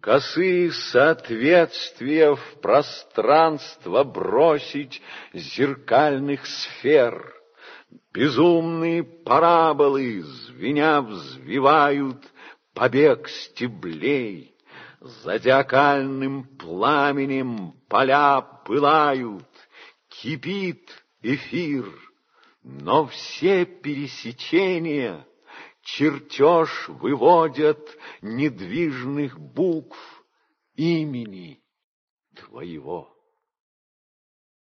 Косые соответствия в пространство бросить зеркальных сфер. Безумные параболы, звеня, взвивают побег стеблей. Зодиакальным пламенем поля пылают, кипит эфир, но все пересечения чертеж выводят недвижных букв имени твоего.